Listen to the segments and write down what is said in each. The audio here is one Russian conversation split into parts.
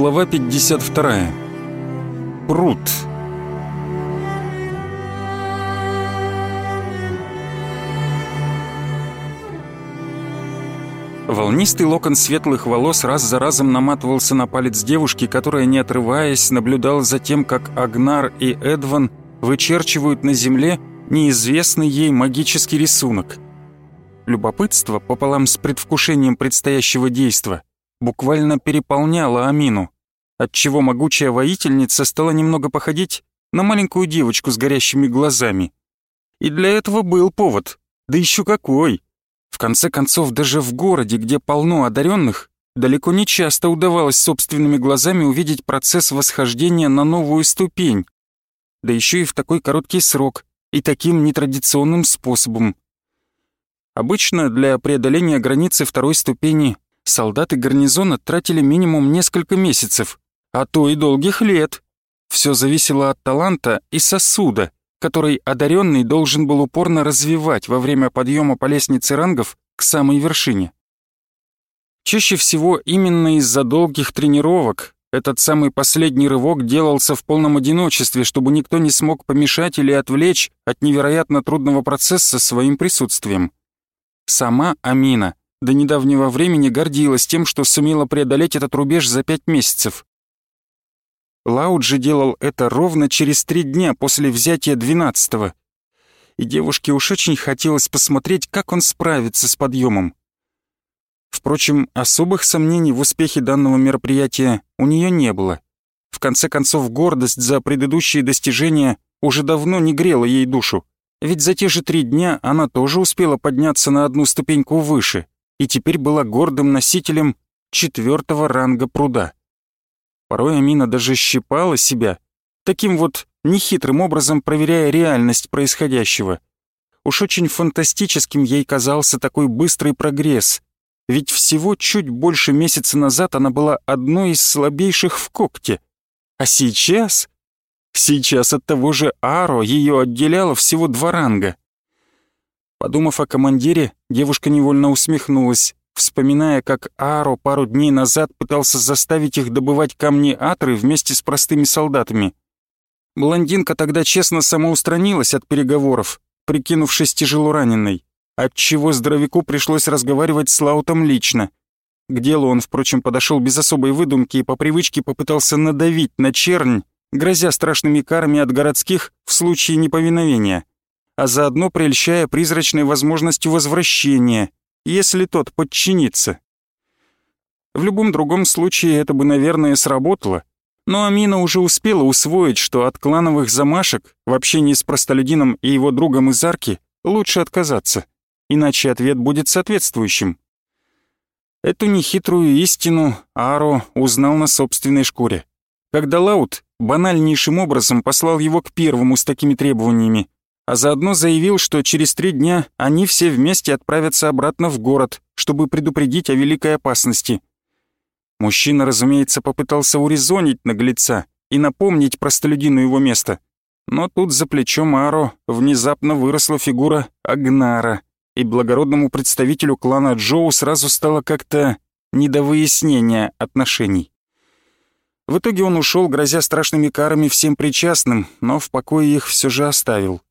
Глава 52. Пруд. Волнистый локон светлых волос раз за разом наматывался на палец девушки, которая, не отрываясь, наблюдала за тем, как Агнар и Эдван вычерчивают на земле неизвестный ей магический рисунок. Любопытство, пополам с предвкушением предстоящего действа, буквально переполняло Амину, отчего могучая воительница стала немного походить на маленькую девочку с горящими глазами. И для этого был повод, да еще какой! В конце концов, даже в городе, где полно одаренных, далеко не часто удавалось собственными глазами увидеть процесс восхождения на новую ступень. Да еще и в такой короткий срок и таким нетрадиционным способом. Обычно для преодоления границы второй ступени солдаты гарнизона тратили минимум несколько месяцев, а то и долгих лет. Все зависело от таланта и сосуда, который одаренный должен был упорно развивать во время подъема по лестнице рангов к самой вершине. Чаще всего именно из-за долгих тренировок этот самый последний рывок делался в полном одиночестве, чтобы никто не смог помешать или отвлечь от невероятно трудного процесса своим присутствием. Сама Амина до недавнего времени гордилась тем, что сумела преодолеть этот рубеж за пять месяцев. Лауд же делал это ровно через три дня после взятия двенадцатого. И девушке уж очень хотелось посмотреть, как он справится с подъемом. Впрочем, особых сомнений в успехе данного мероприятия у нее не было. В конце концов, гордость за предыдущие достижения уже давно не грела ей душу, ведь за те же три дня она тоже успела подняться на одну ступеньку выше и теперь была гордым носителем четвертого ранга пруда. Порой Амина даже щипала себя, таким вот нехитрым образом проверяя реальность происходящего. Уж очень фантастическим ей казался такой быстрый прогресс, ведь всего чуть больше месяца назад она была одной из слабейших в когте. А сейчас... Сейчас от того же Аро ее отделяло всего два ранга. Подумав о командире, девушка невольно усмехнулась вспоминая, как Аро пару дней назад пытался заставить их добывать камни Атры вместе с простыми солдатами. Блондинка тогда честно самоустранилась от переговоров, прикинувшись тяжело раненой, отчего здоровяку пришлось разговаривать с Лаутом лично. К делу он, впрочем, подошел без особой выдумки и по привычке попытался надавить на чернь, грозя страшными карами от городских в случае неповиновения, а заодно прельщая призрачной возможностью возвращения — если тот подчинится. В любом другом случае это бы, наверное, сработало, но Амина уже успела усвоить, что от клановых замашек в общении с простолюдином и его другом из арки лучше отказаться, иначе ответ будет соответствующим. Эту нехитрую истину Аро узнал на собственной шкуре, когда Лаут банальнейшим образом послал его к первому с такими требованиями, а заодно заявил, что через три дня они все вместе отправятся обратно в город, чтобы предупредить о великой опасности. Мужчина, разумеется, попытался урезонить наглеца и напомнить простолюдину его место. Но тут за плечом Аро внезапно выросла фигура Агнара, и благородному представителю клана Джоу сразу стало как-то не до выяснения отношений. В итоге он ушел, грозя страшными карами всем причастным, но в покое их все же оставил.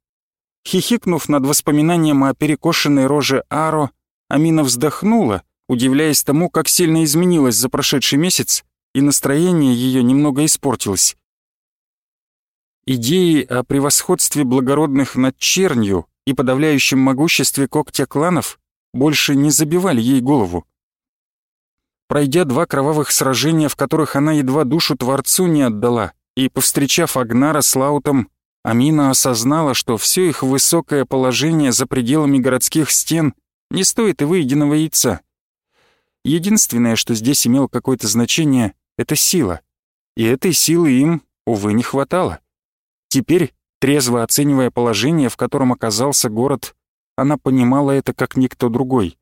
Хихикнув над воспоминанием о перекошенной роже Аро, Амина вздохнула, удивляясь тому, как сильно изменилась за прошедший месяц, и настроение ее немного испортилось. Идеи о превосходстве благородных над чернью и подавляющем могуществе когтя кланов больше не забивали ей голову. Пройдя два кровавых сражения, в которых она едва душу Творцу не отдала, и повстречав Агнара с Лаутом, Амина осознала, что все их высокое положение за пределами городских стен не стоит и выеденного яйца. Единственное, что здесь имело какое-то значение, — это сила. И этой силы им, увы, не хватало. Теперь, трезво оценивая положение, в котором оказался город, она понимала это как никто другой.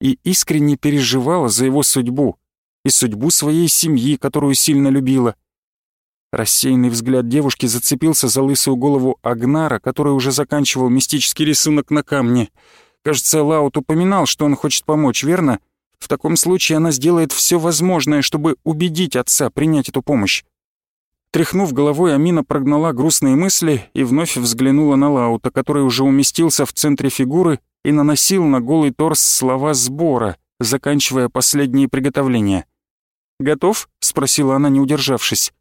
И искренне переживала за его судьбу и судьбу своей семьи, которую сильно любила — Рассеянный взгляд девушки зацепился за лысую голову Агнара, который уже заканчивал мистический рисунок на камне. Кажется, Лаут упоминал, что он хочет помочь, верно? В таком случае она сделает все возможное, чтобы убедить отца принять эту помощь. Тряхнув головой, Амина прогнала грустные мысли и вновь взглянула на Лаута, который уже уместился в центре фигуры и наносил на голый торс слова сбора, заканчивая последние приготовления. «Готов?» — спросила она, не удержавшись.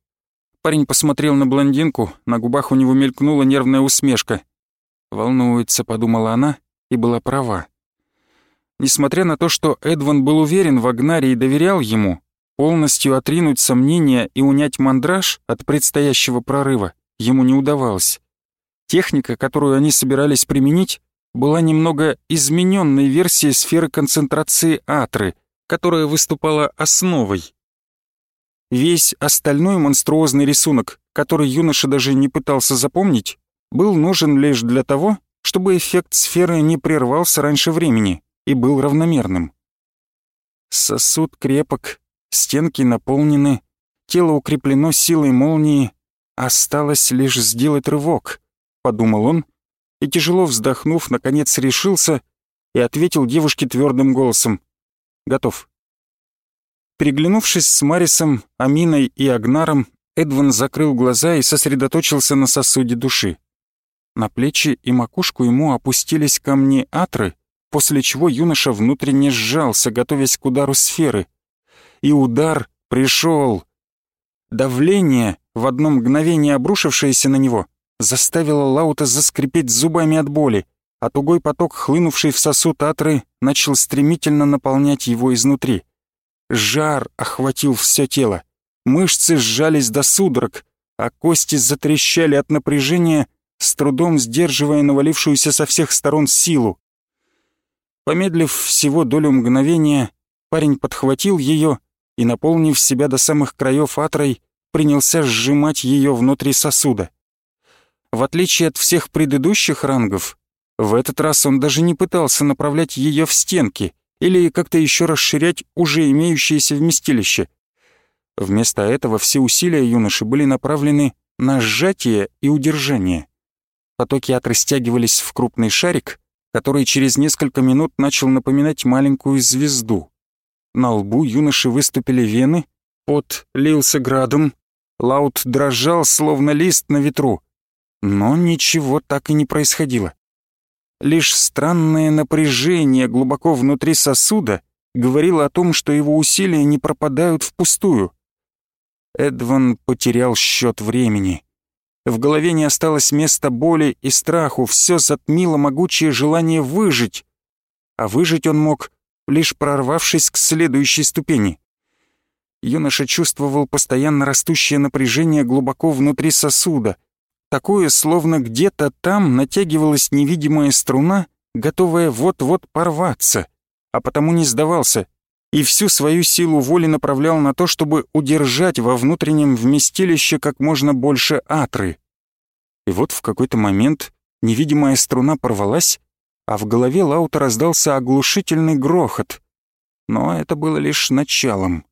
Парень посмотрел на блондинку, на губах у него мелькнула нервная усмешка. «Волнуется», — подумала она, и была права. Несмотря на то, что Эдван был уверен в Агнаре и доверял ему, полностью отринуть сомнения и унять мандраж от предстоящего прорыва ему не удавалось. Техника, которую они собирались применить, была немного измененной версией сферы концентрации Атры, которая выступала основой. Весь остальной монструозный рисунок, который юноша даже не пытался запомнить, был нужен лишь для того, чтобы эффект сферы не прервался раньше времени и был равномерным. Сосуд крепок, стенки наполнены, тело укреплено силой молнии, осталось лишь сделать рывок, подумал он, и тяжело вздохнув, наконец решился и ответил девушке твердым голосом. «Готов». Переглянувшись с Марисом, Аминой и Агнаром, Эдван закрыл глаза и сосредоточился на сосуде души. На плечи и макушку ему опустились камни атры, после чего юноша внутренне сжался, готовясь к удару сферы. И удар пришел. Давление, в одно мгновение обрушившееся на него, заставило Лаута заскрипеть зубами от боли, а тугой поток, хлынувший в сосуд атры, начал стремительно наполнять его изнутри. Жар охватил все тело, мышцы сжались до судорог, а кости затрещали от напряжения, с трудом сдерживая навалившуюся со всех сторон силу. Помедлив всего долю мгновения, парень подхватил ее и, наполнив себя до самых краев атрой, принялся сжимать ее внутри сосуда. В отличие от всех предыдущих рангов, в этот раз он даже не пытался направлять ее в стенки или как-то еще расширять уже имеющееся вместилище. Вместо этого все усилия юноши были направлены на сжатие и удержание. Потоки отрастягивались в крупный шарик, который через несколько минут начал напоминать маленькую звезду. На лбу юноши выступили вены, пот лился градом, Лаут дрожал, словно лист на ветру. Но ничего так и не происходило. Лишь странное напряжение глубоко внутри сосуда говорило о том, что его усилия не пропадают впустую. Эдван потерял счет времени. В голове не осталось места боли и страху, все затмило могучее желание выжить. А выжить он мог, лишь прорвавшись к следующей ступени. Юноша чувствовал постоянно растущее напряжение глубоко внутри сосуда. Такое, словно где-то там натягивалась невидимая струна, готовая вот-вот порваться, а потому не сдавался и всю свою силу воли направлял на то, чтобы удержать во внутреннем вместилище как можно больше атры. И вот в какой-то момент невидимая струна порвалась, а в голове Лаута раздался оглушительный грохот. Но это было лишь началом.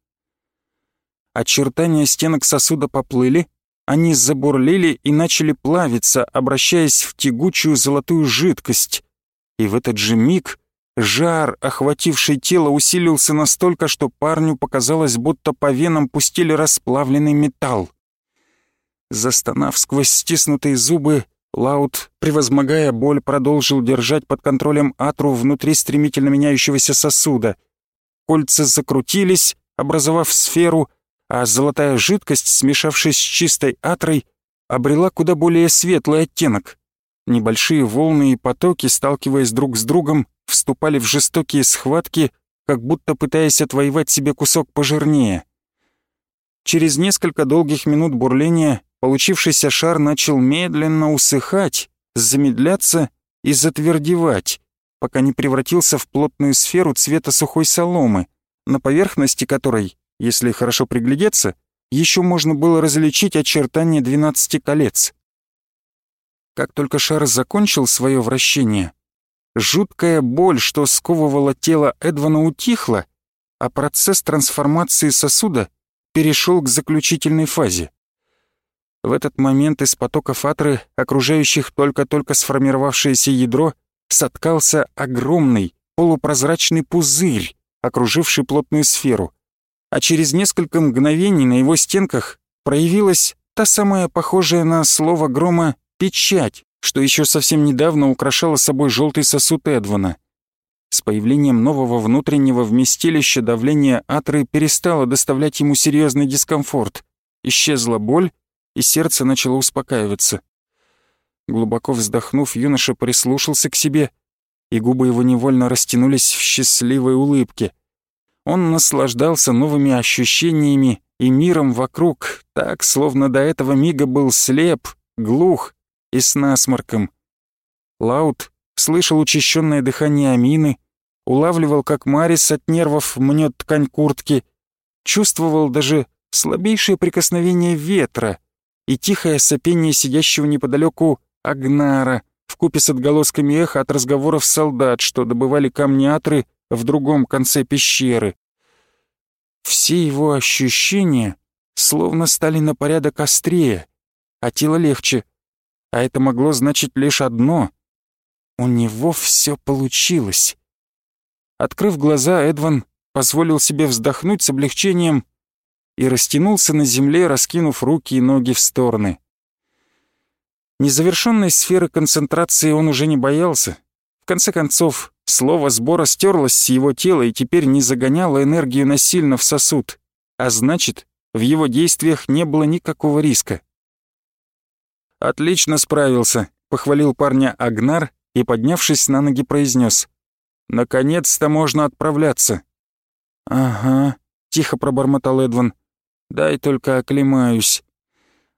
Очертания стенок сосуда поплыли, они забурлили и начали плавиться, обращаясь в тягучую золотую жидкость. И в этот же миг жар, охвативший тело, усилился настолько, что парню показалось, будто по венам пустили расплавленный металл. Застонав сквозь стиснутые зубы, Лаут, превозмогая боль, продолжил держать под контролем атру внутри стремительно меняющегося сосуда. Кольца закрутились, образовав сферу, а золотая жидкость, смешавшись с чистой атрой, обрела куда более светлый оттенок. Небольшие волны и потоки, сталкиваясь друг с другом, вступали в жестокие схватки, как будто пытаясь отвоевать себе кусок пожирнее. Через несколько долгих минут бурления получившийся шар начал медленно усыхать, замедляться и затвердевать, пока не превратился в плотную сферу цвета сухой соломы, на поверхности которой, если хорошо приглядеться, еще можно было различить очертания двенадцати колец. Как только шар закончил свое вращение, жуткая боль, что сковывала тело Эдвана, утихла, а процесс трансформации сосуда перешел к заключительной фазе. В этот момент из потока фатры, окружающих только-только сформировавшееся ядро, соткался огромный полупрозрачный пузырь, окруживший плотную сферу. А через несколько мгновений на его стенках проявилась та самая похожая на слово грома «печать», что еще совсем недавно украшала собой желтый сосуд Эдвана. С появлением нового внутреннего вместилища давление атры перестало доставлять ему серьезный дискомфорт. Исчезла боль, и сердце начало успокаиваться. Глубоко вздохнув, юноша прислушался к себе, и губы его невольно растянулись в счастливой улыбке. Он наслаждался новыми ощущениями и миром вокруг, так, словно до этого мига был слеп, глух и с насморком. Лаут слышал учащенное дыхание Амины, улавливал, как Марис от нервов мнет ткань куртки, чувствовал даже слабейшее прикосновение ветра и тихое сопение сидящего неподалеку Агнара вкупе с отголосками эха от разговоров солдат, что добывали камни Атры в другом конце пещеры. Все его ощущения словно стали на порядок острее, а тело легче. А это могло значить лишь одно — у него все получилось. Открыв глаза, Эдван позволил себе вздохнуть с облегчением и растянулся на земле, раскинув руки и ноги в стороны. Незавершенной сферы концентрации он уже не боялся. В конце концов, слово сбора стерлось с его тела и теперь не загоняло энергию насильно в сосуд, а значит, в его действиях не было никакого риска. «Отлично справился», — похвалил парня Агнар и, поднявшись на ноги, произнес: «Наконец-то можно отправляться». «Ага», — тихо пробормотал Эдван. «Дай только оклемаюсь».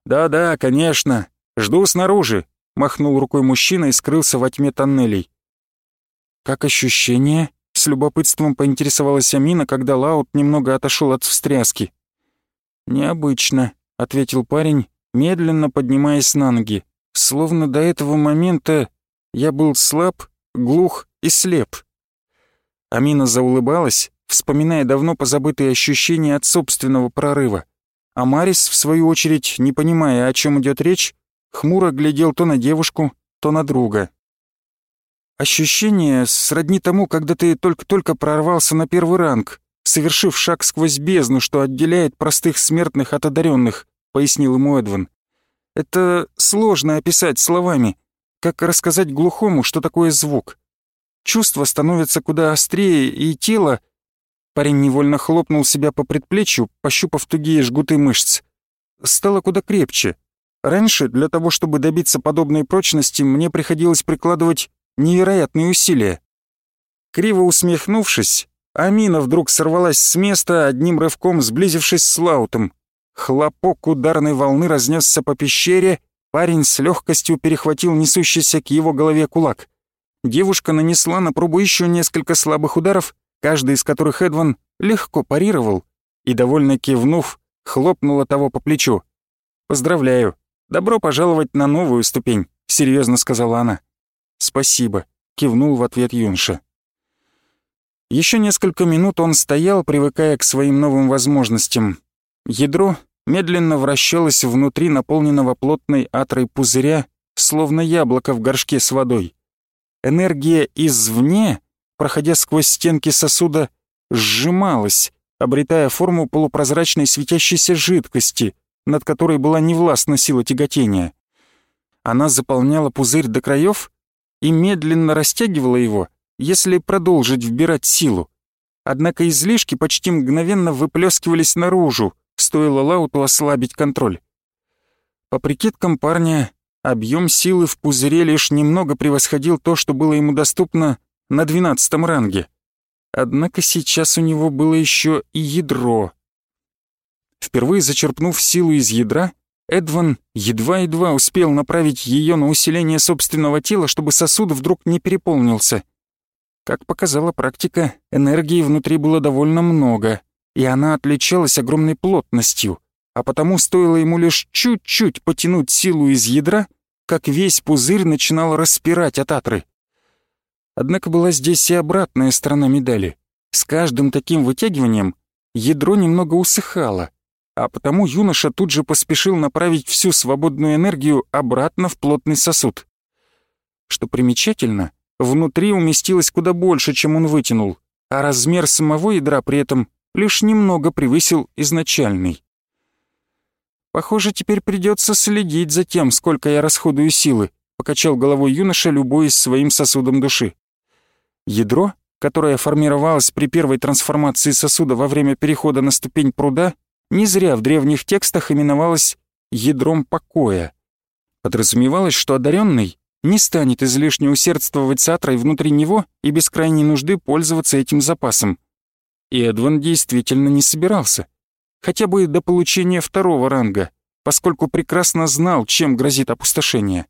«Да-да, конечно. Жду снаружи», — махнул рукой мужчина и скрылся во тьме тоннелей. «Как ощущение?» — с любопытством поинтересовалась Амина, когда Лаут немного отошел от встряски. «Необычно», — ответил парень, медленно поднимаясь на ноги. «Словно до этого момента я был слаб, глух и слеп». Амина заулыбалась, вспоминая давно позабытые ощущения от собственного прорыва. А Марис, в свою очередь, не понимая, о чем идет речь, хмуро глядел то на девушку, то на друга. Ощущение сродни тому, когда ты только-только прорвался на первый ранг, совершив шаг сквозь бездну, что отделяет простых смертных от одаренных, пояснил ему Эдван. Это сложно описать словами, как рассказать глухому, что такое звук. Чувства становятся куда острее, и тело... Парень невольно хлопнул себя по предплечью, пощупав тугие жгуты мышц. Стало куда крепче. Раньше, для того, чтобы добиться подобной прочности, мне приходилось прикладывать невероятные усилия. Криво усмехнувшись, Амина вдруг сорвалась с места, одним рывком сблизившись с Лаутом. Хлопок ударной волны разнесся по пещере, парень с легкостью перехватил несущийся к его голове кулак. Девушка нанесла на пробу еще несколько слабых ударов, каждый из которых Эдван легко парировал, и, довольно кивнув, хлопнула того по плечу. «Поздравляю, добро пожаловать на новую ступень», — серьезно сказала она. «Спасибо», — кивнул в ответ юноша. Еще несколько минут он стоял, привыкая к своим новым возможностям. Ядро медленно вращалось внутри наполненного плотной атрой пузыря, словно яблоко в горшке с водой. Энергия извне, проходя сквозь стенки сосуда, сжималась, обретая форму полупрозрачной светящейся жидкости, над которой была невластна сила тяготения. Она заполняла пузырь до краев и медленно растягивала его, если продолжить вбирать силу. Однако излишки почти мгновенно выплескивались наружу, стоило Лауту ослабить контроль. По прикидкам парня, Объем силы в пузыре лишь немного превосходил то, что было ему доступно на двенадцатом ранге. Однако сейчас у него было еще и ядро. Впервые зачерпнув силу из ядра, Эдван едва-едва успел направить ее на усиление собственного тела, чтобы сосуд вдруг не переполнился. Как показала практика, энергии внутри было довольно много, и она отличалась огромной плотностью, а потому стоило ему лишь чуть-чуть потянуть силу из ядра, как весь пузырь начинал распирать от атры. Однако была здесь и обратная сторона медали. С каждым таким вытягиванием ядро немного усыхало, а потому юноша тут же поспешил направить всю свободную энергию обратно в плотный сосуд. Что примечательно, внутри уместилось куда больше, чем он вытянул, а размер самого ядра при этом лишь немного превысил изначальный. «Похоже, теперь придется следить за тем, сколько я расходую силы», покачал головой юноша, любуясь своим сосудом души. Ядро, которое формировалось при первой трансформации сосуда во время перехода на ступень пруда, не зря в древних текстах именовалось «ядром покоя». Подразумевалось, что одаренный не станет излишне усердствовать с атрой внутри него и без крайней нужды пользоваться этим запасом. И Эдван действительно не собирался хотя бы до получения второго ранга, поскольку прекрасно знал, чем грозит опустошение.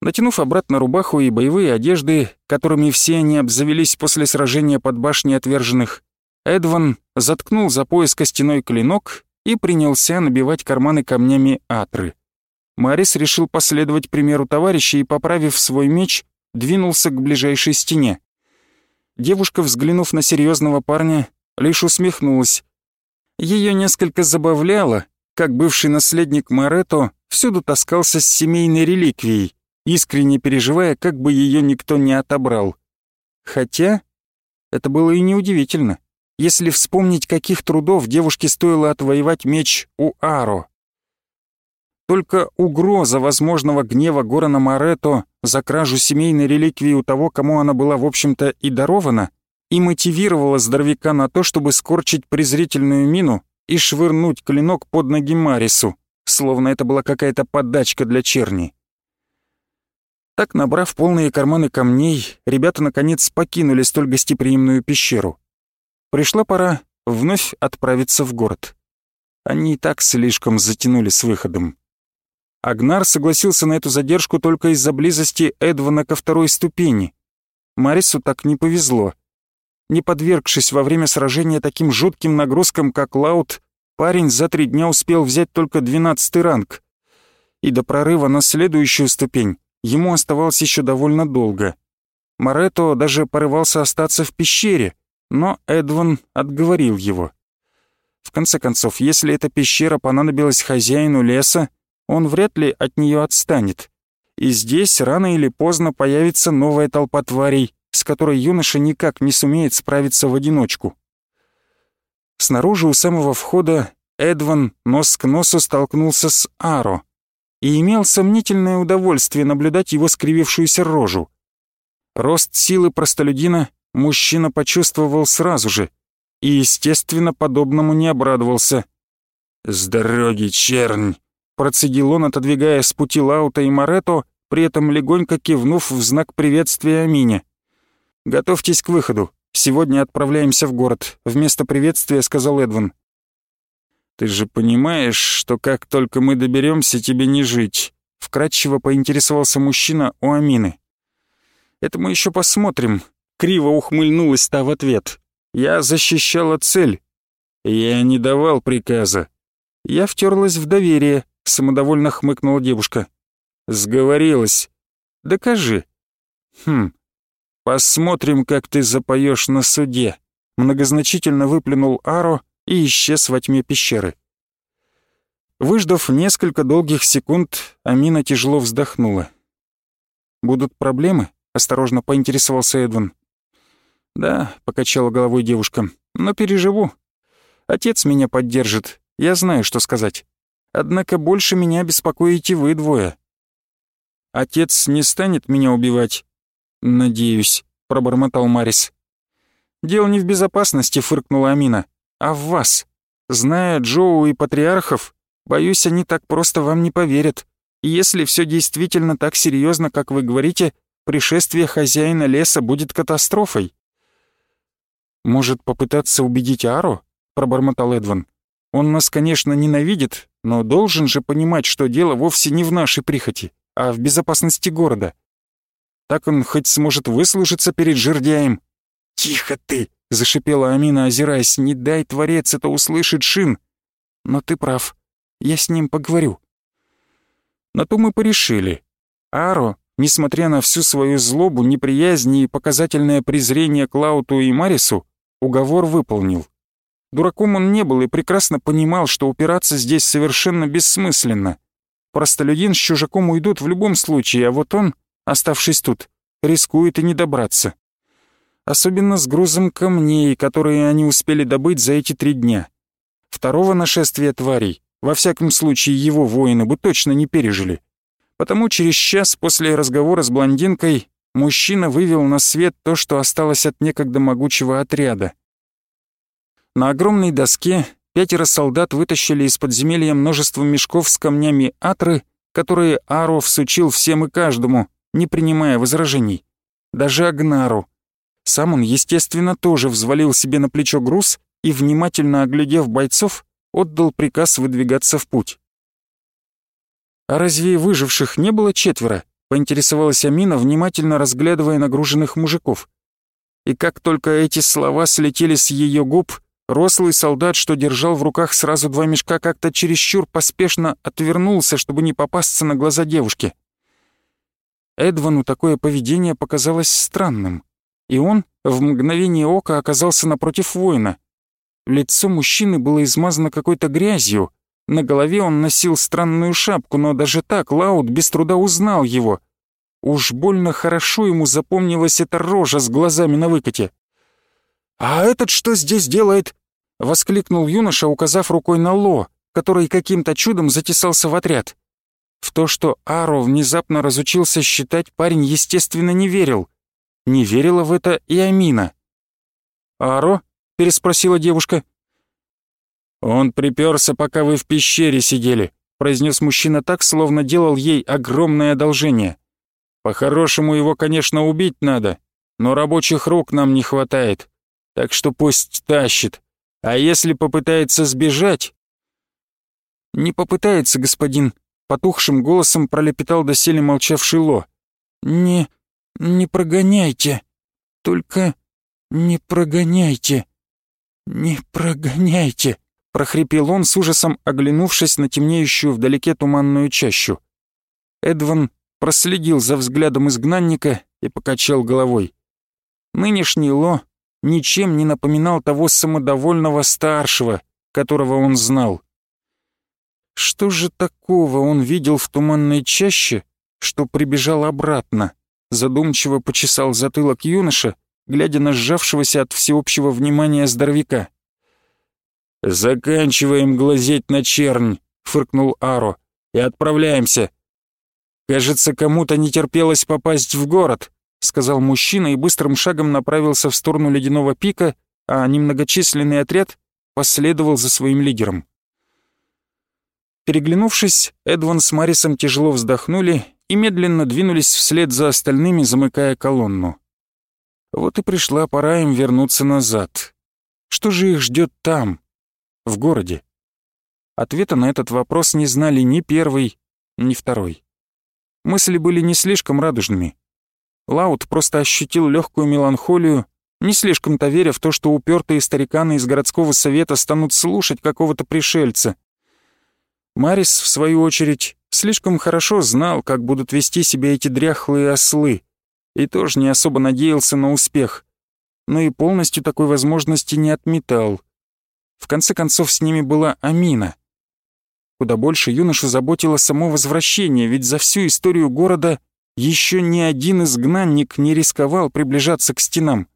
Натянув обратно рубаху и боевые одежды, которыми все они обзавелись после сражения под башней отверженных, Эдван заткнул за пояс костяной клинок и принялся набивать карманы камнями атры. Марис решил последовать примеру товарища и, поправив свой меч, двинулся к ближайшей стене. Девушка, взглянув на серьезного парня, лишь усмехнулась, ее несколько забавляло, как бывший наследник Марето всюду таскался с семейной реликвией, искренне переживая, как бы ее никто не отобрал. Хотя это было и неудивительно, если вспомнить, каких трудов девушке стоило отвоевать меч у Аро. Только угроза возможного гнева Горана Марето за кражу семейной реликвии у того, кому она была, в общем-то, и дарована, и мотивировала здоровяка на то, чтобы скорчить презрительную мину и швырнуть клинок под ноги Марису, словно это была какая-то подачка для черни. Так, набрав полные карманы камней, ребята наконец покинули столь гостеприимную пещеру. Пришла пора вновь отправиться в город. Они и так слишком затянули с выходом. Агнар согласился на эту задержку только из-за близости Эдвана ко второй ступени. Марису так не повезло — не подвергшись во время сражения таким жутким нагрузкам, как Лаут, парень за три дня успел взять только двенадцатый ранг. И до прорыва на следующую ступень ему оставалось еще довольно долго. Марето даже порывался остаться в пещере, но Эдван отговорил его. В конце концов, если эта пещера понадобилась хозяину леса, он вряд ли от нее отстанет. И здесь рано или поздно появится новая толпа тварей, с которой юноша никак не сумеет справиться в одиночку. Снаружи у самого входа Эдван нос к носу столкнулся с Аро и имел сомнительное удовольствие наблюдать его скривившуюся рожу. Рост силы простолюдина мужчина почувствовал сразу же и, естественно, подобному не обрадовался. «С дороги, чернь!» — процедил он, отодвигая с пути Лаута и Марето, при этом легонько кивнув в знак приветствия Амине. «Готовьтесь к выходу. Сегодня отправляемся в город», — вместо приветствия сказал Эдван. «Ты же понимаешь, что как только мы доберемся, тебе не жить», — вкратчиво поинтересовался мужчина у Амины. «Это мы еще посмотрим», — криво ухмыльнулась та в ответ. «Я защищала цель. Я не давал приказа. Я втерлась в доверие», — самодовольно хмыкнула девушка. «Сговорилась. Докажи». «Хм, «Посмотрим, как ты запоешь на суде», — многозначительно выплюнул Аро и исчез во тьме пещеры. Выждав несколько долгих секунд, Амина тяжело вздохнула. «Будут проблемы?» — осторожно поинтересовался Эдван. «Да», — покачала головой девушка, — «но переживу. Отец меня поддержит, я знаю, что сказать. Однако больше меня беспокоите вы двое». «Отец не станет меня убивать?» «Надеюсь», — пробормотал Марис. «Дело не в безопасности», — фыркнула Амина, — «а в вас. Зная Джоу и патриархов, боюсь, они так просто вам не поверят. Если все действительно так серьезно, как вы говорите, пришествие хозяина леса будет катастрофой». «Может, попытаться убедить Ару?» — пробормотал Эдван. «Он нас, конечно, ненавидит, но должен же понимать, что дело вовсе не в нашей прихоти, а в безопасности города. Так он хоть сможет выслужиться перед жердяем. «Тихо ты!» — зашипела Амина, озираясь. «Не дай, творец, это услышит Шин!» «Но ты прав. Я с ним поговорю». На то мы порешили. Аро, несмотря на всю свою злобу, неприязнь и показательное презрение к Лауту и Марису, уговор выполнил. Дураком он не был и прекрасно понимал, что упираться здесь совершенно бессмысленно. Простолюдин с чужаком уйдут в любом случае, а вот он оставшись тут, рискует и не добраться. особенно с грузом камней, которые они успели добыть за эти три дня. Второго нашествия тварей, во всяком случае его воины бы точно не пережили. Потому через час после разговора с блондинкой мужчина вывел на свет то, что осталось от некогда могучего отряда. На огромной доске пятеро солдат вытащили из подземелья множество мешков с камнями атры, которые Аро всучил всем и каждому, не принимая возражений. Даже Агнару. Сам он, естественно, тоже взвалил себе на плечо груз и, внимательно оглядев бойцов, отдал приказ выдвигаться в путь. «А разве выживших не было четверо?» — поинтересовалась Амина, внимательно разглядывая нагруженных мужиков. И как только эти слова слетели с ее губ, рослый солдат, что держал в руках сразу два мешка, как-то чересчур поспешно отвернулся, чтобы не попасться на глаза девушки. Эдвану такое поведение показалось странным, и он в мгновение ока оказался напротив воина. Лицо мужчины было измазано какой-то грязью, на голове он носил странную шапку, но даже так Лаут без труда узнал его. Уж больно хорошо ему запомнилась эта рожа с глазами на выкате. «А этот что здесь делает?» — воскликнул юноша, указав рукой на Ло, который каким-то чудом затесался в отряд. В то, что Аро внезапно разучился считать, парень, естественно, не верил. Не верила в это и Амина. «Аро?» — переспросила девушка. «Он приперся, пока вы в пещере сидели», — произнес мужчина так, словно делал ей огромное одолжение. «По-хорошему его, конечно, убить надо, но рабочих рук нам не хватает, так что пусть тащит. А если попытается сбежать...» «Не попытается, господин», — потухшим голосом пролепетал доселе молчавший Ло. «Не... не прогоняйте. Только не прогоняйте. Не прогоняйте» прохрипел он с ужасом, оглянувшись на темнеющую вдалеке туманную чащу. Эдван проследил за взглядом изгнанника и покачал головой. Нынешний Ло ничем не напоминал того самодовольного старшего, которого он знал. Что же такого он видел в туманной чаще, что прибежал обратно? Задумчиво почесал затылок юноша, глядя на сжавшегося от всеобщего внимания здоровяка. «Заканчиваем глазеть на чернь», — фыркнул Аро, — «и отправляемся». «Кажется, кому-то не терпелось попасть в город», — сказал мужчина и быстрым шагом направился в сторону ледяного пика, а немногочисленный отряд последовал за своим лидером. Переглянувшись, Эдван с Марисом тяжело вздохнули и медленно двинулись вслед за остальными, замыкая колонну. Вот и пришла пора им вернуться назад. Что же их ждет там, в городе? Ответа на этот вопрос не знали ни первый, ни второй. Мысли были не слишком радужными. Лаут просто ощутил легкую меланхолию, не слишком-то веря в то, что упертые стариканы из городского совета станут слушать какого-то пришельца. Марис, в свою очередь, слишком хорошо знал, как будут вести себя эти дряхлые ослы, и тоже не особо надеялся на успех, но и полностью такой возможности не отметал — в конце концов, с ними была Амина. Куда больше юношу заботило само возвращение, ведь за всю историю города еще ни один изгнанник не рисковал приближаться к стенам.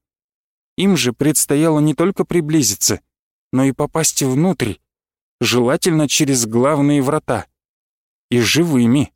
Им же предстояло не только приблизиться, но и попасть внутрь, желательно через главные врата. И живыми.